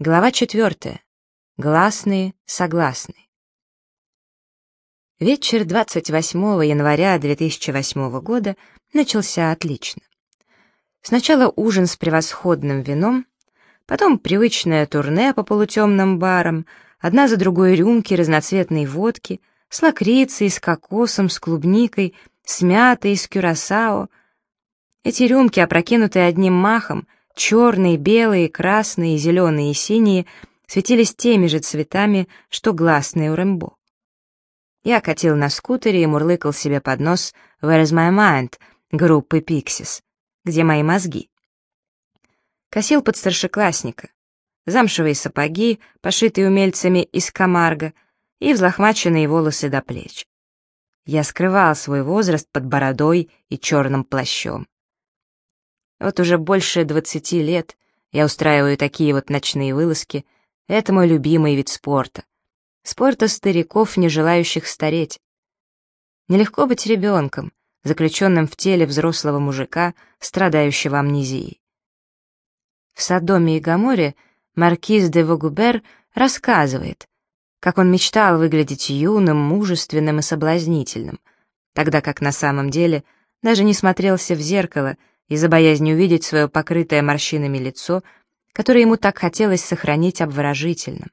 Глава четвертая. Гласные, согласные. Вечер 28 января 2008 года начался отлично. Сначала ужин с превосходным вином, потом привычное турне по полутемным барам, одна за другой рюмки разноцветной водки, с лакрицей, с кокосом, с клубникой, с мятой, с кюрасао. Эти рюмки, опрокинутые одним махом, Черные, белые, красные, зеленые и синие светились теми же цветами, что гласные у Рэмбо. Я катил на скутере и мурлыкал себе под нос «Where's my mind?» группы Pixies. «Где мои мозги?» Косил под старшеклассника. Замшевые сапоги, пошитые умельцами из Камарго, и взлохмаченные волосы до плеч. Я скрывал свой возраст под бородой и черным плащом. Вот уже больше двадцати лет я устраиваю такие вот ночные вылазки. Это мой любимый вид спорта. Спорта стариков, не желающих стареть. Нелегко быть ребенком, заключенным в теле взрослого мужика, страдающего амнезией. В Содоме и Гаморе маркиз де Вагубер рассказывает, как он мечтал выглядеть юным, мужественным и соблазнительным, тогда как на самом деле даже не смотрелся в зеркало — из-за боязни увидеть свое покрытое морщинами лицо, которое ему так хотелось сохранить обворожительным.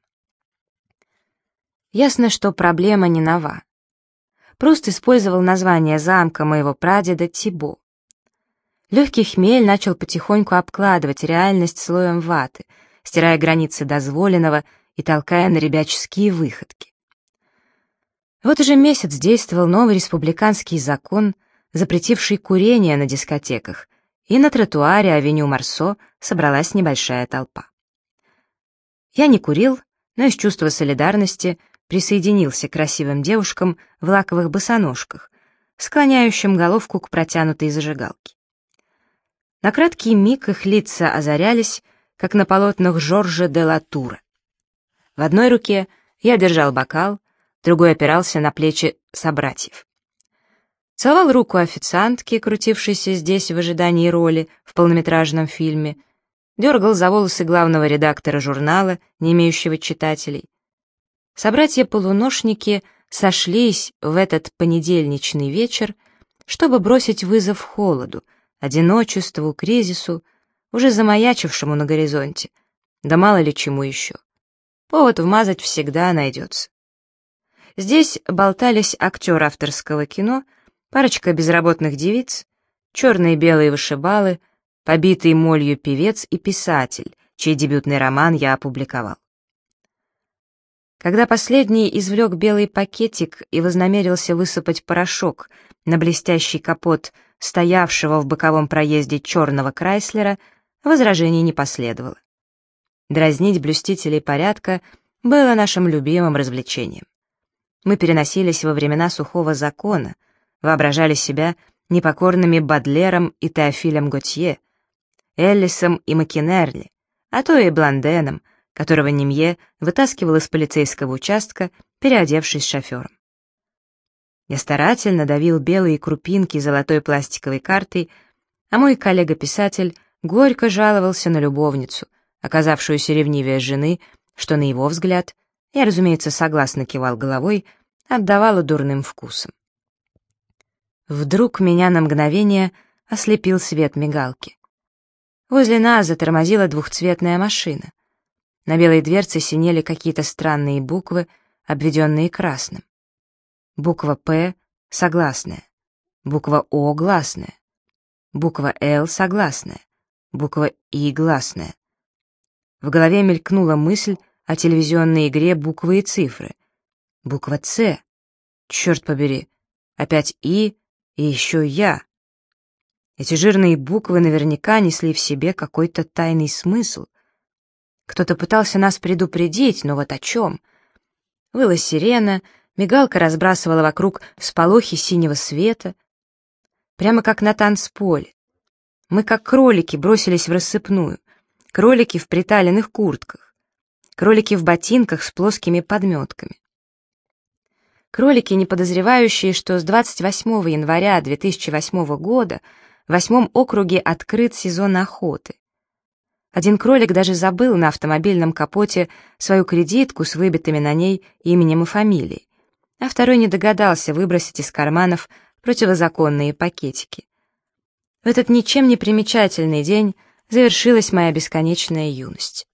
Ясно, что проблема не нова. Просто использовал название замка моего прадеда Тибо. Легкий хмель начал потихоньку обкладывать реальность слоем ваты, стирая границы дозволенного и толкая на ребяческие выходки. Вот уже месяц действовал новый республиканский закон, запретивший курение на дискотеках, и на тротуаре авеню Марсо собралась небольшая толпа. Я не курил, но из чувства солидарности присоединился к красивым девушкам в лаковых босоножках, склоняющим головку к протянутой зажигалке. На краткий миг их лица озарялись, как на полотнах Жоржа де Латура. В одной руке я держал бокал, другой опирался на плечи собратьев. Целовал руку официантки, крутившейся здесь в ожидании роли в полнометражном фильме, дергал за волосы главного редактора журнала, не имеющего читателей. Собратья-полуношники сошлись в этот понедельничный вечер, чтобы бросить вызов холоду, одиночеству, кризису, уже замаячившему на горизонте, да мало ли чему еще. Повод вмазать всегда найдется. Здесь болтались актер авторского кино — парочка безработных девиц, черные и белые вышибалы, побитый молью певец и писатель, чей дебютный роман я опубликовал. Когда последний извлек белый пакетик и вознамерился высыпать порошок на блестящий капот стоявшего в боковом проезде черного Крайслера, возражений не последовало. Дразнить блюстителей порядка было нашим любимым развлечением. Мы переносились во времена сухого закона — воображали себя непокорными Бадлером и Теофилем Готье, Эллисом и Макинерли, а то и Бланденом, которого Немье вытаскивал из полицейского участка, переодевшись шофером. Я старательно давил белые крупинки золотой пластиковой картой, а мой коллега-писатель горько жаловался на любовницу, оказавшуюся ревнивее жены, что, на его взгляд, я, разумеется, согласно кивал головой, отдавала дурным вкусом. Вдруг меня на мгновение ослепил свет мигалки. Возле нас затормозила двухцветная машина. На белой дверце синели какие-то странные буквы, обведенные красным. Буква «П» — согласная. Буква «О» — гласная. Буква «Л» — согласная. Буква «И» — гласная. В голове мелькнула мысль о телевизионной игре буквы и цифры. Буква «Ц». Черт побери. Опять «И», и еще я. Эти жирные буквы наверняка несли в себе какой-то тайный смысл. Кто-то пытался нас предупредить, но вот о чем? Выла сирена, мигалка разбрасывала вокруг сполохи синего света. Прямо как на танцполе. Мы, как кролики, бросились в рассыпную. Кролики в приталенных куртках. Кролики в ботинках с плоскими подметками. Кролики, не подозревающие, что с 28 января 2008 года в восьмом округе открыт сезон охоты. Один кролик даже забыл на автомобильном капоте свою кредитку с выбитыми на ней именем и фамилией, а второй не догадался выбросить из карманов противозаконные пакетики. В этот ничем не примечательный день завершилась моя бесконечная юность.